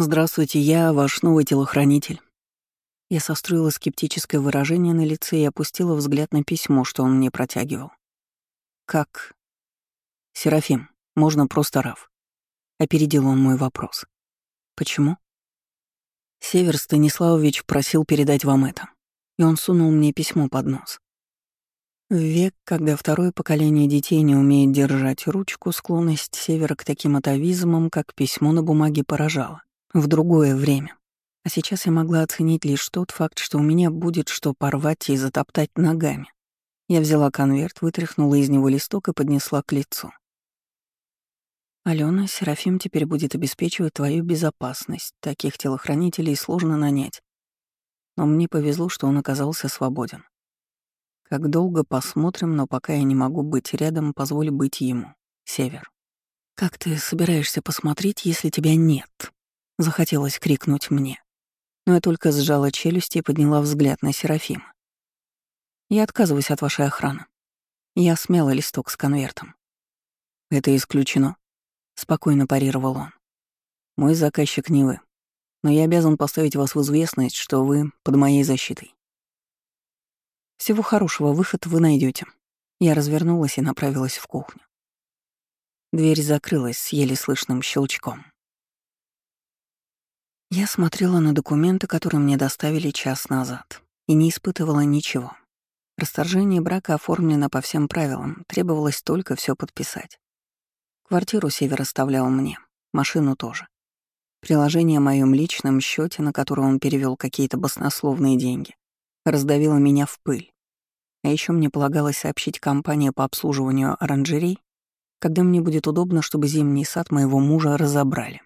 «Здравствуйте, я ваш новый телохранитель». Я состроила скептическое выражение на лице и опустила взгляд на письмо, что он мне протягивал. «Как?» «Серафим, можно просто Раф». Опередил он мой вопрос. «Почему?» «Север Станиславович просил передать вам это, и он сунул мне письмо под нос. В век, когда второе поколение детей не умеет держать ручку, склонность Севера к таким атовизмам, как письмо на бумаге, поражала. В другое время. А сейчас я могла оценить лишь тот факт, что у меня будет что порвать и затоптать ногами. Я взяла конверт, вытряхнула из него листок и поднесла к лицу. «Алена, Серафим теперь будет обеспечивать твою безопасность. Таких телохранителей сложно нанять. Но мне повезло, что он оказался свободен. Как долго посмотрим, но пока я не могу быть рядом, позволь быть ему. Север. «Как ты собираешься посмотреть, если тебя нет?» Захотелось крикнуть мне. Но я только сжала челюсти и подняла взгляд на Серафима. «Я отказываюсь от вашей охраны». Я смяла листок с конвертом. «Это исключено», — спокойно парировал он. «Мой заказчик не вы, но я обязан поставить вас в известность, что вы под моей защитой. Всего хорошего, выход вы найдете. Я развернулась и направилась в кухню. Дверь закрылась с еле слышным щелчком. Я смотрела на документы, которые мне доставили час назад, и не испытывала ничего. Расторжение брака оформлено по всем правилам, требовалось только все подписать. Квартиру Север оставлял мне, машину тоже. Приложение о моем личном счете, на которое он перевел какие-то баснословные деньги, раздавила меня в пыль. А еще мне полагалось сообщить компании по обслуживанию оранжерей, когда мне будет удобно, чтобы зимний сад моего мужа разобрали.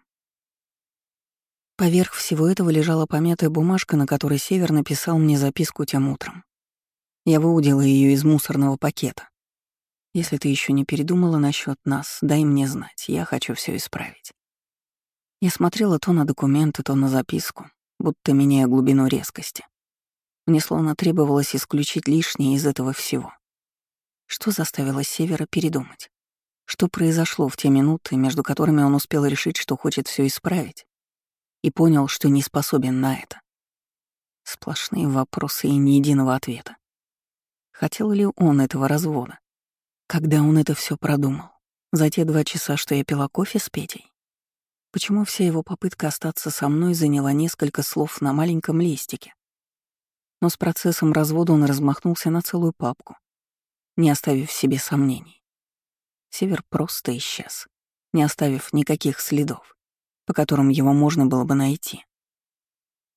Поверх всего этого лежала помятая бумажка, на которой Север написал мне записку тем утром. Я выудила ее из мусорного пакета. Если ты еще не передумала насчет нас, дай мне знать, я хочу все исправить. Я смотрела то на документы, то на записку, будто меняя глубину резкости. Мне словно требовалось исключить лишнее из этого всего. Что заставило Севера передумать? Что произошло в те минуты, между которыми он успел решить, что хочет все исправить, и понял, что не способен на это? Сплошные вопросы и ни единого ответа. Хотел ли он этого развода? Когда он это все продумал? За те два часа, что я пила кофе с Петей? Почему вся его попытка остаться со мной заняла несколько слов на маленьком листике? но с процессом развода он размахнулся на целую папку, не оставив себе сомнений. Север просто исчез, не оставив никаких следов, по которым его можно было бы найти.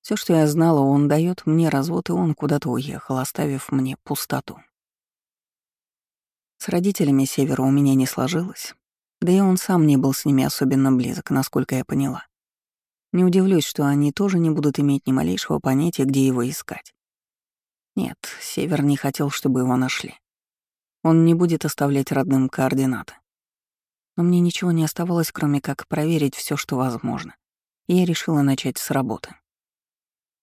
Все, что я знала, он дает мне развод, и он куда-то уехал, оставив мне пустоту. С родителями Севера у меня не сложилось, да и он сам не был с ними особенно близок, насколько я поняла. Не удивлюсь, что они тоже не будут иметь ни малейшего понятия, где его искать. Нет, Север не хотел, чтобы его нашли. Он не будет оставлять родным координаты. Но мне ничего не оставалось, кроме как проверить все, что возможно. И я решила начать с работы.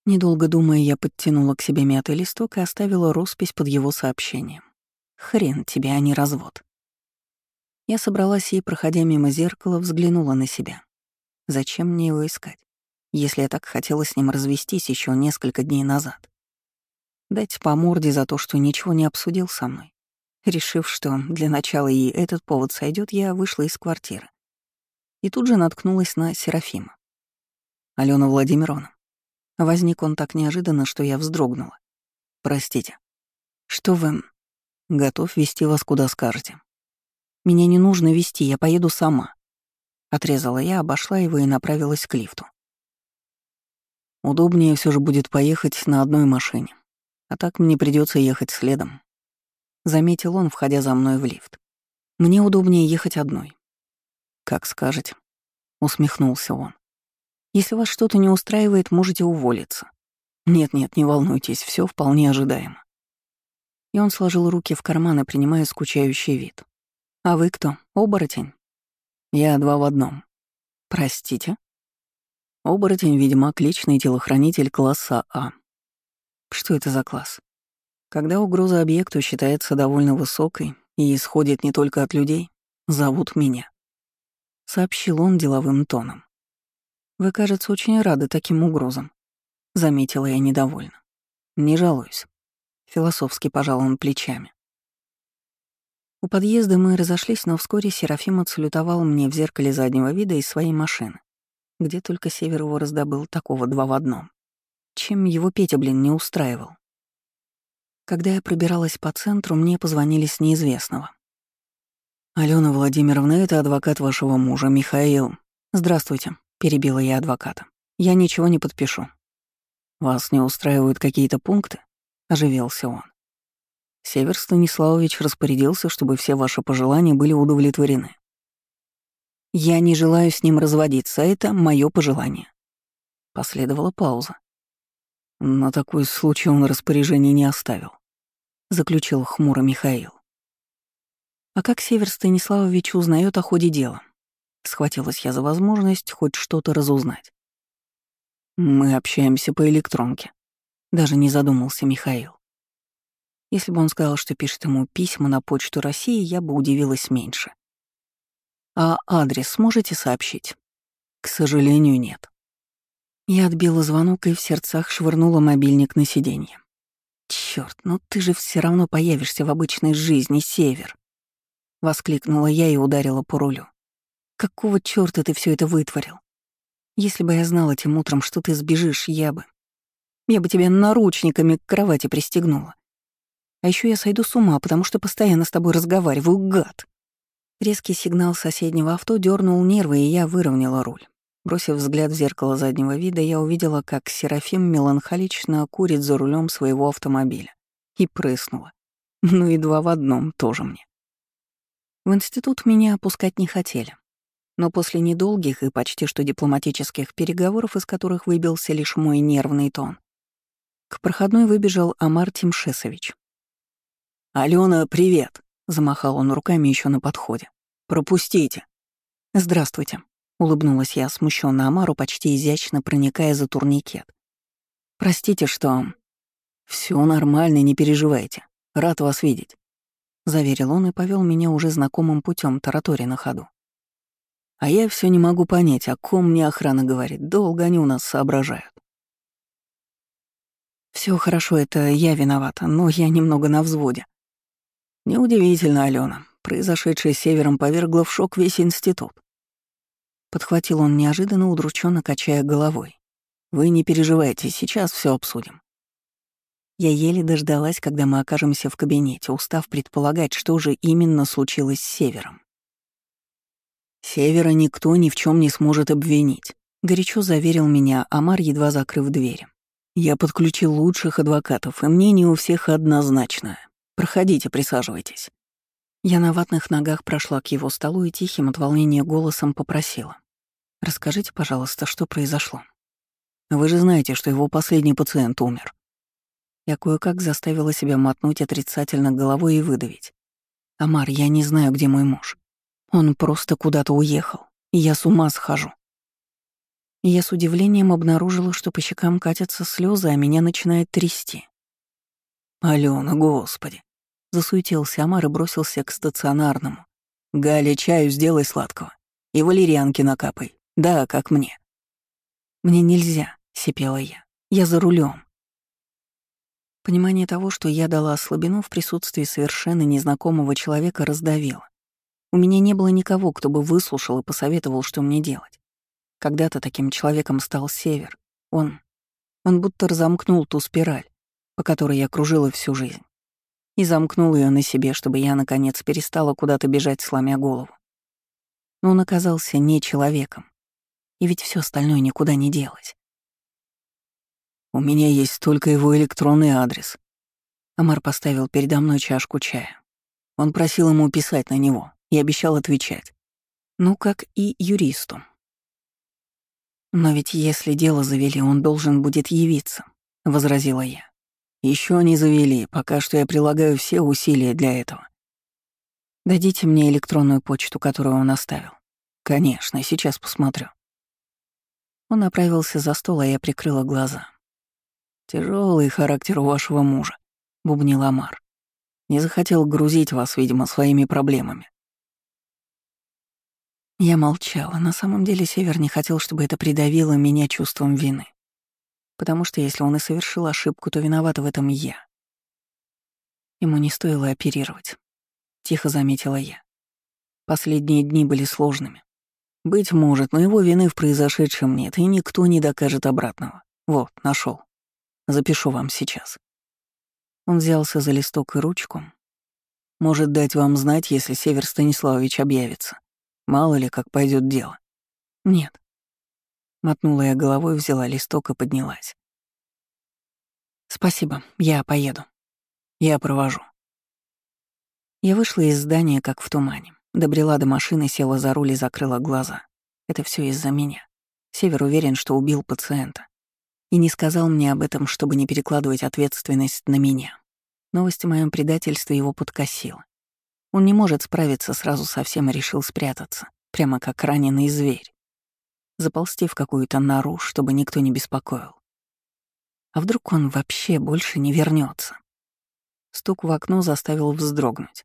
Недолго думая, я подтянула к себе мятый листок и оставила роспись под его сообщением. «Хрен тебе, а не развод». Я собралась и, проходя мимо зеркала, взглянула на себя. Зачем мне его искать, если я так хотела с ним развестись еще несколько дней назад? Дать по морде за то, что ничего не обсудил со мной. Решив, что для начала и этот повод сойдет, я вышла из квартиры. И тут же наткнулась на Серафима. Алена Владимировна. Возник он так неожиданно, что я вздрогнула. Простите. Что вы... Готов вести вас куда скажете. Меня не нужно вести, я поеду сама. Отрезала я, обошла его и направилась к лифту. Удобнее все же будет поехать на одной машине. А так мне придется ехать следом. Заметил он, входя за мной в лифт. Мне удобнее ехать одной. Как скажете. Усмехнулся он. Если вас что-то не устраивает, можете уволиться. Нет-нет, не волнуйтесь, все вполне ожидаемо. И он сложил руки в карманы, принимая скучающий вид. «А вы кто? Оборотень?» «Я два в одном». «Простите?» «Оборотень, ведьмак, личный телохранитель класса А. Что это за класс? Когда угроза объекту считается довольно высокой и исходит не только от людей, зовут меня. Сообщил он деловым тоном. Вы, кажется, очень рады таким угрозам, заметила я недовольно. Не жалуюсь. Философски пожал он плечами. У подъезда мы разошлись, но вскоре Серафим отсалютовал мне в зеркале заднего вида из своей машины. Где только Север его раздобыл, такого два в одном. Чем его Петя, блин, не устраивал. Когда я пробиралась по центру, мне позвонили с неизвестного. «Алена Владимировна, это адвокат вашего мужа, Михаил. Здравствуйте», — перебила я адвоката. «Я ничего не подпишу». «Вас не устраивают какие-то пункты?» — оживился он. Север Станиславович распорядился, чтобы все ваши пожелания были удовлетворены. Я не желаю с ним разводиться, это мое пожелание. Последовала пауза. На такой случай он распоряжение не оставил, заключил хмуро Михаил. А как Север Станиславович узнает о ходе дела? Схватилась я за возможность хоть что-то разузнать. Мы общаемся по электронке. Даже не задумался Михаил. Если бы он сказал, что пишет ему письма на почту России, я бы удивилась меньше. А адрес можете сообщить? К сожалению, нет. Я отбила звонок и в сердцах швырнула мобильник на сиденье. Черт, ну ты же все равно появишься в обычной жизни, Север. Воскликнула я и ударила по рулю. Какого черта ты все это вытворил? Если бы я знала тем утром, что ты сбежишь, я бы... Я бы тебя наручниками к кровати пристегнула. А еще я сойду с ума, потому что постоянно с тобой разговариваю, гад. Резкий сигнал соседнего авто дернул нервы, и я выровняла руль. Бросив взгляд в зеркало заднего вида, я увидела, как Серафим меланхолично курит за рулем своего автомобиля. И прыснула. Ну и два в одном тоже мне. В институт меня опускать не хотели. Но после недолгих и почти что дипломатических переговоров, из которых выбился лишь мой нервный тон, к проходной выбежал Амар Тимшесович. «Алена, привет!» — замахал он руками еще на подходе. «Пропустите!» «Здравствуйте!» — улыбнулась я смущенно Амару, почти изящно проникая за турникет. «Простите, что...» Все нормально, не переживайте. Рад вас видеть», — заверил он и повел меня уже знакомым путем таратория на ходу. А я все не могу понять, о ком мне охрана говорит. Долго они у нас соображают. Все хорошо, это я виновата, но я немного на взводе. Неудивительно, Алена. Произошедшее Севером повергло в шок весь институт. Подхватил он неожиданно, удрученно качая головой. Вы не переживайте, сейчас все обсудим. Я еле дождалась, когда мы окажемся в кабинете, устав предполагать, что же именно случилось с Севером. Севера никто ни в чем не сможет обвинить, горячо заверил меня Амар, едва закрыв дверь. Я подключил лучших адвокатов, и мнение у всех однозначное. Проходите, присаживайтесь». Я на ватных ногах прошла к его столу и тихим от волнения голосом попросила. «Расскажите, пожалуйста, что произошло? Вы же знаете, что его последний пациент умер». Я кое-как заставила себя мотнуть отрицательно головой и выдавить. «Амар, я не знаю, где мой муж. Он просто куда-то уехал, и я с ума схожу». Я с удивлением обнаружила, что по щекам катятся слезы, а меня начинает трясти. «Алена, господи!» Засуетился Амар и бросился к стационарному. «Галя, чаю сделай сладкого. И валерьянки накапай. Да, как мне». «Мне нельзя», — сипела я. «Я за рулем. Понимание того, что я дала слабину в присутствии совершенно незнакомого человека, раздавило. У меня не было никого, кто бы выслушал и посоветовал, что мне делать. Когда-то таким человеком стал Север. Он... Он будто разомкнул ту спираль, по которой я кружила всю жизнь, и замкнул ее на себе, чтобы я, наконец, перестала куда-то бежать, сломя голову. Но он оказался не человеком, и ведь все остальное никуда не делось. «У меня есть только его электронный адрес». Амар поставил передо мной чашку чая. Он просил ему писать на него и обещал отвечать. Ну, как и юристу. «Но ведь если дело завели, он должен будет явиться», — возразила я. Еще не завели, пока что я прилагаю все усилия для этого. Дадите мне электронную почту, которую он оставил. Конечно, сейчас посмотрю. Он направился за стол, а я прикрыла глаза. Тяжелый характер у вашего мужа, бубнил Амар. Не захотел грузить вас, видимо, своими проблемами. Я молчала. На самом деле Север не хотел, чтобы это придавило меня чувством вины. Потому что если он и совершил ошибку, то виновата в этом я. Ему не стоило оперировать. Тихо заметила я. Последние дни были сложными. Быть может, но его вины в произошедшем нет, и никто не докажет обратного. Вот, нашел. Запишу вам сейчас. Он взялся за листок и ручку. Может дать вам знать, если Север Станиславович объявится. Мало ли, как пойдет дело. Нет. Мотнула я головой, взяла листок и поднялась. Спасибо, я поеду. Я провожу. Я вышла из здания, как в тумане. Добрела до машины, села за руль и закрыла глаза. Это все из-за меня. Север уверен, что убил пациента. И не сказал мне об этом, чтобы не перекладывать ответственность на меня. Новость о моем предательстве его подкосила. Он не может справиться сразу со всем и решил спрятаться, прямо как раненый зверь. Заползти в какую-то нору, чтобы никто не беспокоил. А вдруг он вообще больше не вернется? Стук в окно заставил вздрогнуть.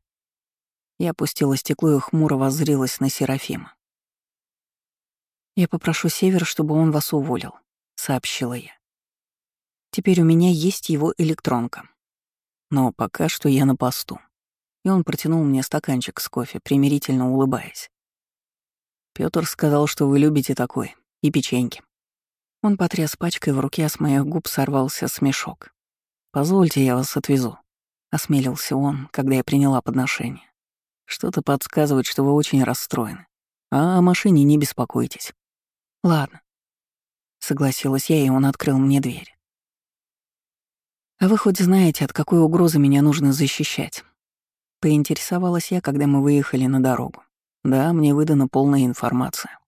Я опустила стекло и хмуро воззрилась на Серафима. «Я попрошу Север, чтобы он вас уволил», — сообщила я. «Теперь у меня есть его электронка. Но пока что я на посту». И он протянул мне стаканчик с кофе, примирительно улыбаясь. Пётр сказал, что вы любите такой, и печеньки. Он потряс пачкой в руке, а с моих губ сорвался смешок. «Позвольте, я вас отвезу», — осмелился он, когда я приняла подношение. Что-то подсказывает, что вы очень расстроены. А о машине не беспокойтесь. Ладно. Согласилась я, и он открыл мне дверь. А вы хоть знаете, от какой угрозы меня нужно защищать? Поинтересовалась я, когда мы выехали на дорогу. Да, мне выдана полная информация.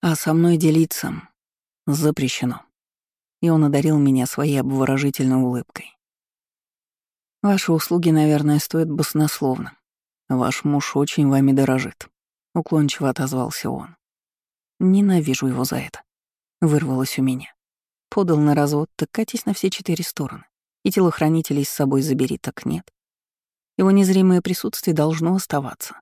А со мной делиться запрещено. И он одарил меня своей обворожительной улыбкой. Ваши услуги, наверное, стоят баснословно. Ваш муж очень вами дорожит», — уклончиво отозвался он. «Ненавижу его за это», — вырвалось у меня. Подал на развод, так катись на все четыре стороны. И телохранителей с собой забери, так нет. Его незримое присутствие должно оставаться.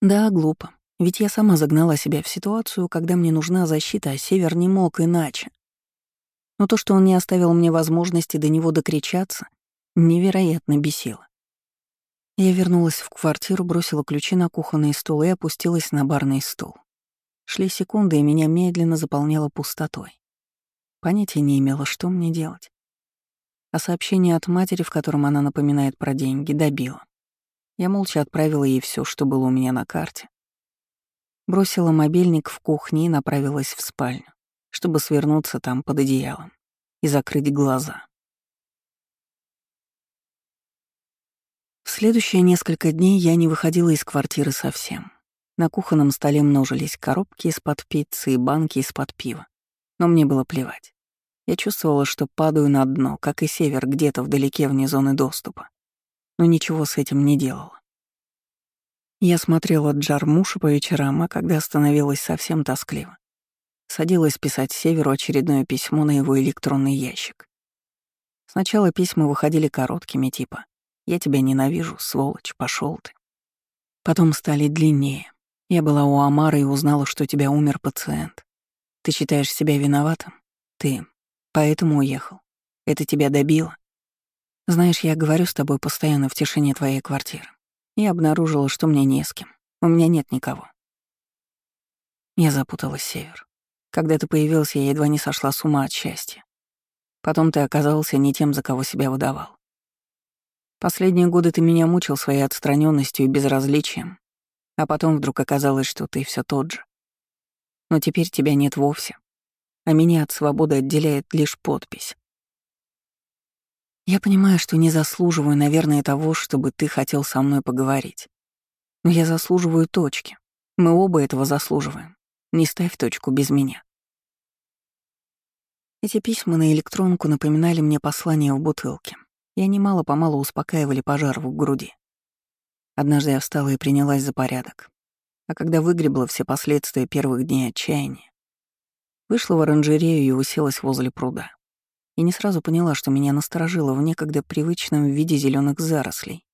Да, глупо. Ведь я сама загнала себя в ситуацию, когда мне нужна защита, а Север не мог иначе. Но то, что он не оставил мне возможности до него докричаться, невероятно бесило. Я вернулась в квартиру, бросила ключи на кухонный стол и опустилась на барный стул. Шли секунды, и меня медленно заполняло пустотой. Понятия не имела, что мне делать. А сообщение от матери, в котором она напоминает про деньги, добило. Я молча отправила ей все, что было у меня на карте. Бросила мобильник в кухне и направилась в спальню чтобы свернуться там под одеялом и закрыть глаза. В следующие несколько дней я не выходила из квартиры совсем. На кухонном столе множились коробки из-под пиццы и банки из-под пива. Но мне было плевать. Я чувствовала, что падаю на дно, как и север, где-то вдалеке вне зоны доступа. Но ничего с этим не делала. Я смотрела Джармуша по вечерам, а когда становилось совсем тоскливо, Садилась писать Северу очередное письмо на его электронный ящик. Сначала письма выходили короткими, типа «Я тебя ненавижу, сволочь, пошел ты». Потом стали длиннее. Я была у Амара и узнала, что у тебя умер пациент. Ты считаешь себя виноватым? Ты поэтому уехал. Это тебя добило? Знаешь, я говорю с тобой постоянно в тишине твоей квартиры. Я обнаружила, что мне не с кем. У меня нет никого. Я запуталась, Север. Когда ты появился, я едва не сошла с ума от счастья. Потом ты оказался не тем, за кого себя выдавал. Последние годы ты меня мучил своей отстраненностью и безразличием, а потом вдруг оказалось, что ты все тот же. Но теперь тебя нет вовсе, а меня от свободы отделяет лишь подпись. Я понимаю, что не заслуживаю, наверное, того, чтобы ты хотел со мной поговорить. Но я заслуживаю точки. Мы оба этого заслуживаем. Не ставь точку без меня. Эти письма на электронку напоминали мне послание в бутылке, и они мало-помалу успокаивали пожар в груди. Однажды я встала и принялась за порядок. А когда выгребла все последствия первых дней отчаяния, вышла в оранжерею и уселась возле пруда. И не сразу поняла, что меня насторожило в некогда привычном виде зеленых зарослей.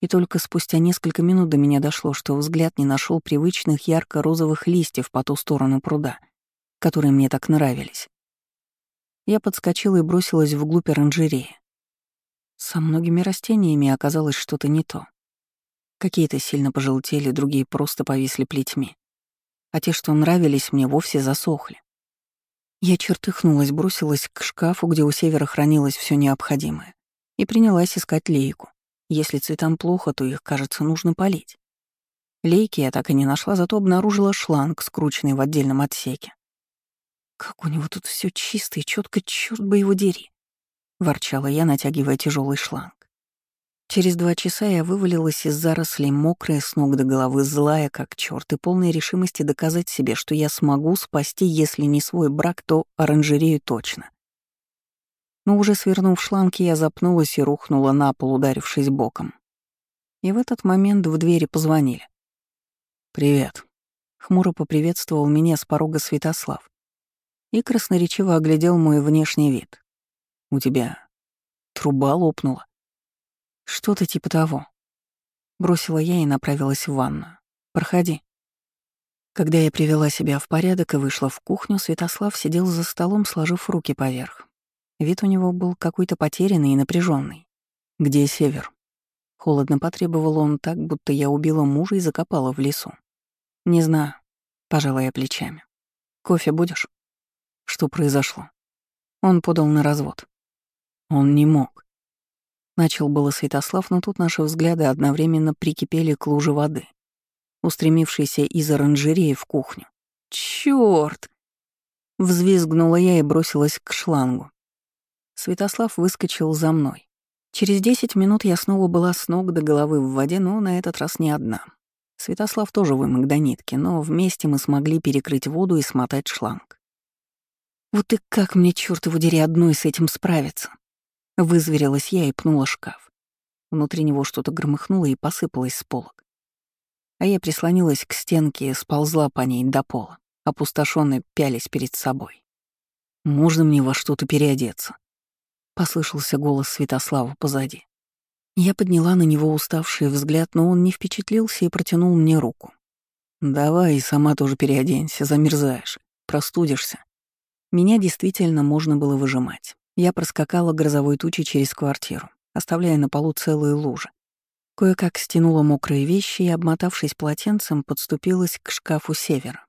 И только спустя несколько минут до меня дошло, что взгляд не нашел привычных ярко-розовых листьев по ту сторону пруда, которые мне так нравились. Я подскочила и бросилась вглубь оранжереи. Со многими растениями оказалось что-то не то. Какие-то сильно пожелтели, другие просто повисли плетьми. А те, что нравились мне, вовсе засохли. Я чертыхнулась, бросилась к шкафу, где у севера хранилось все необходимое, и принялась искать лейку. Если цветам плохо, то их, кажется, нужно полить. Лейки я так и не нашла, зато обнаружила шланг, скрученный в отдельном отсеке. «Как у него тут все чисто и четко, черт бы его дери!» — ворчала я, натягивая тяжелый шланг. Через два часа я вывалилась из зарослей, мокрая с ног до головы, злая как черт и полной решимости доказать себе, что я смогу спасти, если не свой брак, то оранжерею точно. Но уже свернув шланги, я запнулась и рухнула на пол, ударившись боком. И в этот момент в двери позвонили. «Привет», — хмуро поприветствовал меня с порога Святослав и красноречиво оглядел мой внешний вид. «У тебя труба лопнула». Что-то типа того. Бросила я и направилась в ванную. Проходи. Когда я привела себя в порядок и вышла в кухню, Святослав сидел за столом, сложив руки поверх. Вид у него был какой-то потерянный и напряженный. «Где север?» Холодно потребовал он так, будто я убила мужа и закопала в лесу. «Не знаю», — пожала я плечами. «Кофе будешь?» Что произошло? Он подал на развод. Он не мог. Начал было Святослав, но тут наши взгляды одновременно прикипели к луже воды, устремившейся из оранжереи в кухню. «Чёрт!» Взвизгнула я и бросилась к шлангу. Святослав выскочил за мной. Через десять минут я снова была с ног до головы в воде, но на этот раз не одна. Святослав тоже вымок до нитки, но вместе мы смогли перекрыть воду и смотать шланг. Вот и как мне, чёрт его дери, одной с этим справиться? Вызверилась я и пнула шкаф. Внутри него что-то громыхнуло и посыпалось с полок. А я прислонилась к стенке и сползла по ней до пола, опустошённо пялись перед собой. «Можно мне во что-то переодеться?» — послышался голос Святослава позади. Я подняла на него уставший взгляд, но он не впечатлился и протянул мне руку. «Давай и сама тоже переоденься, замерзаешь, простудишься». Меня действительно можно было выжимать. Я проскакала грозовой тучи через квартиру, оставляя на полу целые лужи. Кое-как стянула мокрые вещи и, обмотавшись полотенцем, подступилась к шкафу севера.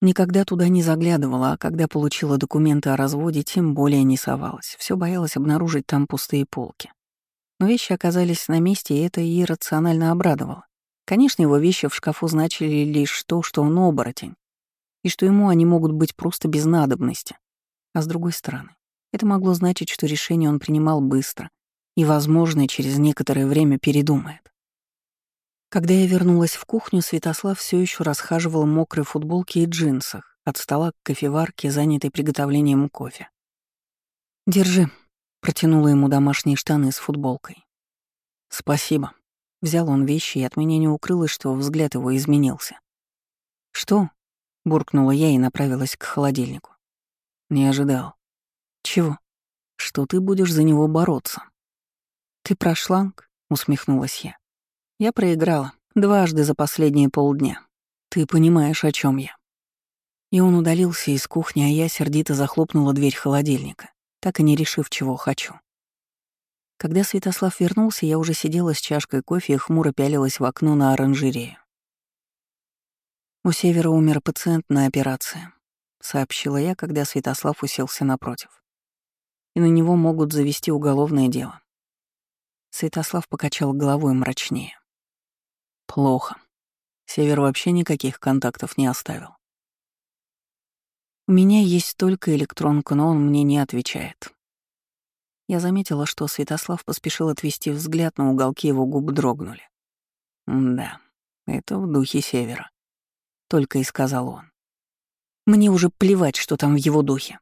Никогда туда не заглядывала, а когда получила документы о разводе, тем более не совалась. Все боялась обнаружить там пустые полки. Но вещи оказались на месте, и это иррационально обрадовало. Конечно, его вещи в шкафу значили лишь то, что он оборотень, и что ему они могут быть просто без надобности. А с другой стороны, это могло значить, что решение он принимал быстро и, возможно, через некоторое время передумает. Когда я вернулась в кухню, Святослав все еще расхаживал в мокрой футболке и джинсах от стола к кофеварке, занятой приготовлением кофе. «Держи», — протянула ему домашние штаны с футболкой. «Спасибо». Взял он вещи, и от меня не укрылось, что взгляд его изменился. «Что?» — буркнула я и направилась к холодильнику. Не ожидал. «Чего?» «Что ты будешь за него бороться?» «Ты про шланг?» — усмехнулась я. «Я проиграла. Дважды за последние полдня. Ты понимаешь, о чем я». И он удалился из кухни, а я сердито захлопнула дверь холодильника, так и не решив, чего хочу. Когда Святослав вернулся, я уже сидела с чашкой кофе и хмуро пялилась в окно на оранжерею. У Севера умер пациент на операции, сообщила я, когда Святослав уселся напротив и на него могут завести уголовное дело. Святослав покачал головой мрачнее. Плохо. Север вообще никаких контактов не оставил. У меня есть только электронка, но он мне не отвечает. Я заметила, что Святослав поспешил отвести взгляд, но уголки его губ дрогнули. «Да, это в духе Севера», — только и сказал он. «Мне уже плевать, что там в его духе.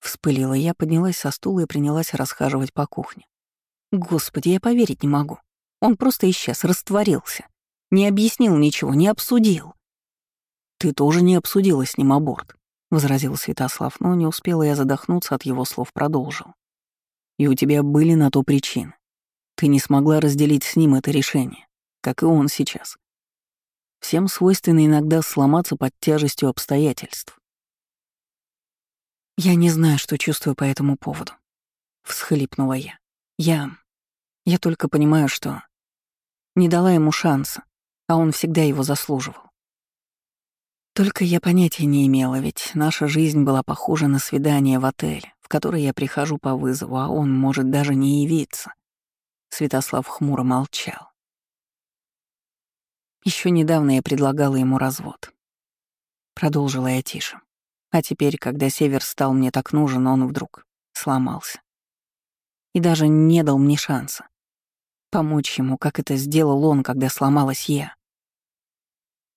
Вспылила я, поднялась со стула и принялась расхаживать по кухне. Господи, я поверить не могу. Он просто исчез, растворился. Не объяснил ничего, не обсудил. «Ты тоже не обсудила с ним аборт», — возразил Святослав, но не успела я задохнуться от его слов, продолжил. «И у тебя были на то причины. Ты не смогла разделить с ним это решение, как и он сейчас. Всем свойственно иногда сломаться под тяжестью обстоятельств. «Я не знаю, что чувствую по этому поводу», — всхлипнула я. «Я... я только понимаю, что не дала ему шанса, а он всегда его заслуживал. Только я понятия не имела, ведь наша жизнь была похожа на свидание в отеле, в которое я прихожу по вызову, а он может даже не явиться. Святослав хмуро молчал. Еще недавно я предлагала ему развод. Продолжила я тише. А теперь, когда Север стал мне так нужен, он вдруг сломался. И даже не дал мне шанса. Помочь ему, как это сделал он, когда сломалась я.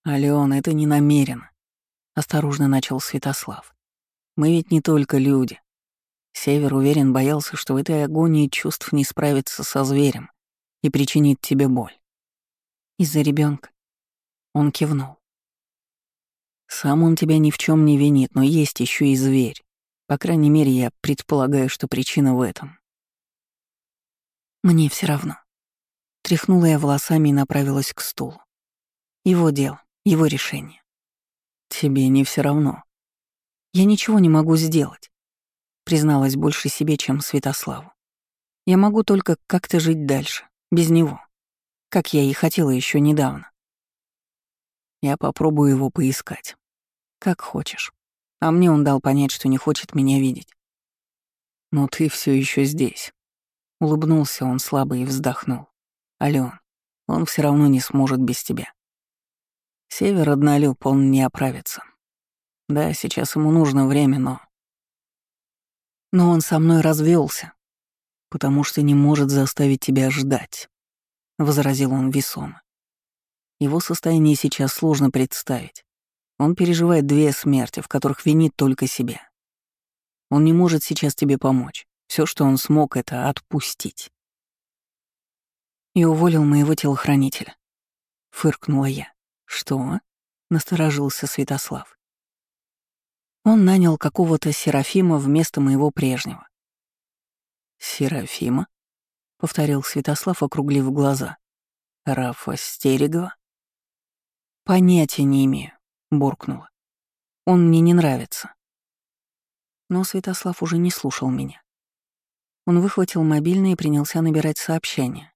«Алёна, это не намеренно», — осторожно начал Святослав. «Мы ведь не только люди. Север, уверен, боялся, что в этой агонии чувств не справится со зверем и причинит тебе боль. Из-за ребенка. Он кивнул. Сам он тебя ни в чем не винит, но есть еще и зверь. По крайней мере, я предполагаю, что причина в этом. Мне все равно. Тряхнула я волосами и направилась к стулу. Его дело, его решение. Тебе не все равно. Я ничего не могу сделать. Призналась больше себе, чем Святославу. Я могу только как-то жить дальше, без него. Как я и хотела еще недавно. Я попробую его поискать. Как хочешь. А мне он дал понять, что не хочет меня видеть. Но ты все еще здесь. Улыбнулся он слабо и вздохнул. Ален, он все равно не сможет без тебя. Север однолюб, он не оправится. Да, сейчас ему нужно время, но... Но он со мной развелся, потому что не может заставить тебя ждать, — возразил он весомо. Его состояние сейчас сложно представить. Он переживает две смерти, в которых винит только себя. Он не может сейчас тебе помочь. Все, что он смог, это отпустить. И уволил моего телохранителя. Фыркнула я. Что? Насторожился Святослав. Он нанял какого-то Серафима вместо моего прежнего. «Серафима?» — повторил Святослав, округлив глаза. «Рафа Стерегова?» «Понятия не имею», — буркнула. «Он мне не нравится». Но Святослав уже не слушал меня. Он выхватил мобильный и принялся набирать сообщения.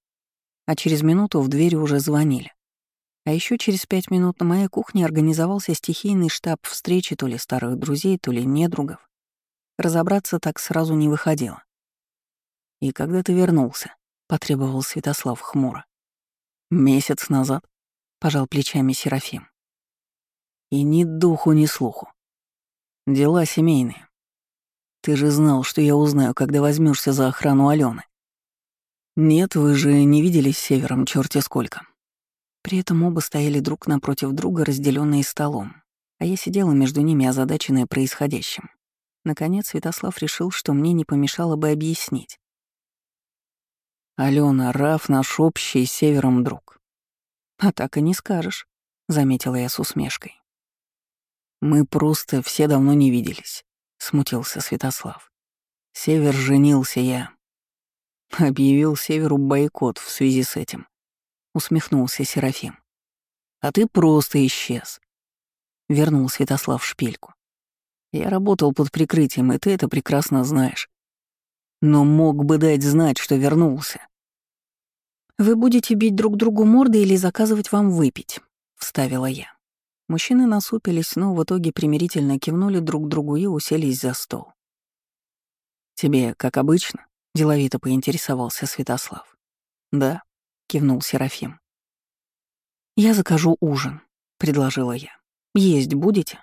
А через минуту в двери уже звонили. А еще через пять минут на моей кухне организовался стихийный штаб встречи то ли старых друзей, то ли недругов. Разобраться так сразу не выходило. «И когда ты вернулся?» — потребовал Святослав хмуро. «Месяц назад», — пожал плечами Серафим. «И ни духу, ни слуху. Дела семейные. Ты же знал, что я узнаю, когда возьмешься за охрану Алены. Нет, вы же не виделись с Севером черти сколько. При этом оба стояли друг напротив друга, разделенные столом, а я сидела между ними, озадаченная происходящим. Наконец Святослав решил, что мне не помешало бы объяснить. «Алена, Раф наш общий Севером друг». «А так и не скажешь», — заметила я с усмешкой. «Мы просто все давно не виделись», — смутился Святослав. «Север женился я». Объявил Северу бойкот в связи с этим усмехнулся Серафим. А ты просто исчез. Вернул Святослав шпильку. Я работал под прикрытием, и ты это прекрасно знаешь. Но мог бы дать знать, что вернулся. «Вы будете бить друг другу морды или заказывать вам выпить?» — вставила я. Мужчины насупились, но в итоге примирительно кивнули друг другу и уселись за стол. «Тебе, как обычно?» — деловито поинтересовался Святослав. «Да», — кивнул Серафим. «Я закажу ужин», — предложила я. «Есть будете?»